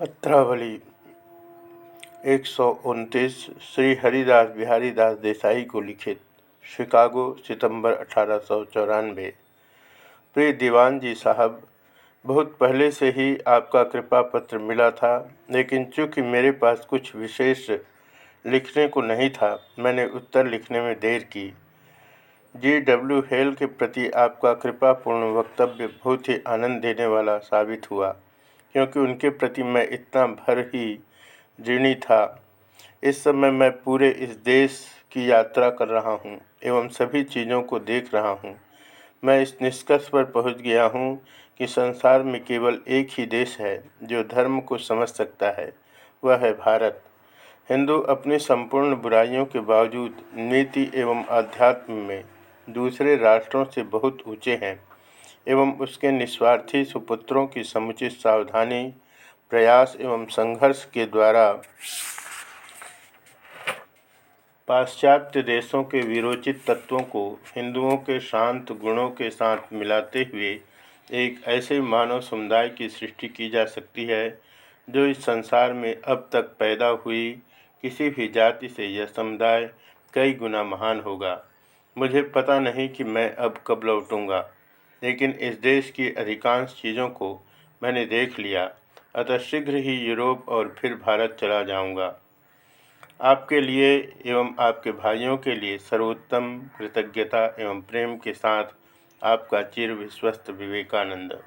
पत्रावली, एक सौ उनतीस, श्री हरिदास बिहारी दास देसाई को लिखित, शिकागो, सितंबर अठारह सौ चौरानवे। प्रिय दीवान जी साहब, बहुत पहले से ही आपका कृपा पत्र मिला था, लेकिन चूँकि मेरे पास कुछ विशेष लिखने को नहीं था, मैंने उत्तर लिखने में देर की। जी डब्ल्यू हेल के प्रति आपका कृपापूर्ण वक्तव्य बहुत ही आनंद देने वाला साबित हुआ। क्योंकि उनके प्रति मैं इतना भर ही ऋणी था। इस समय मैं पूरे इस देश की यात्रा कर रहा हूँ एवं सभी चीज़ों को देख रहा हूँ। मैं इस निष्कर्ष पर पहुँच गया हूँ कि संसार में केवल एक ही देश है जो धर्म को समझ सकता है, वह है भारत। हिंदू अपनी संपूर्ण बुराइयों के बावजूद नीति एवं आध्यात्म में दूसरे राष्ट्रों से बहुत ऊँचे हैं। एवं उसके निस्वार्थी सुपुत्रों की समुचित सावधानी, प्रयास एवं संघर्ष के द्वारा पाश्चात्य देशों के विरोचित तत्वों को हिंदुओं के शांत गुणों के साथ मिलाते हुए एक ऐसे मानव समुदाय की सृष्टि की जा सकती है, जो इस संसार में अब तक पैदा हुई किसी भी जाति से यह समुदाय कई गुना महान होगा। मुझे पता नहीं कि मैं अब कब लौटूँगा। लेकिन इस देश की अधिकांश चीज़ों को मैंने देख लिया अतः शीघ्र ही यूरोप और फिर भारत चला जाऊँगा। आपके लिए एवं आपके भाइयों के लिए सर्वोत्तम कृतज्ञता एवं प्रेम के साथ आपका चिर विश्वस्त विवेकानंद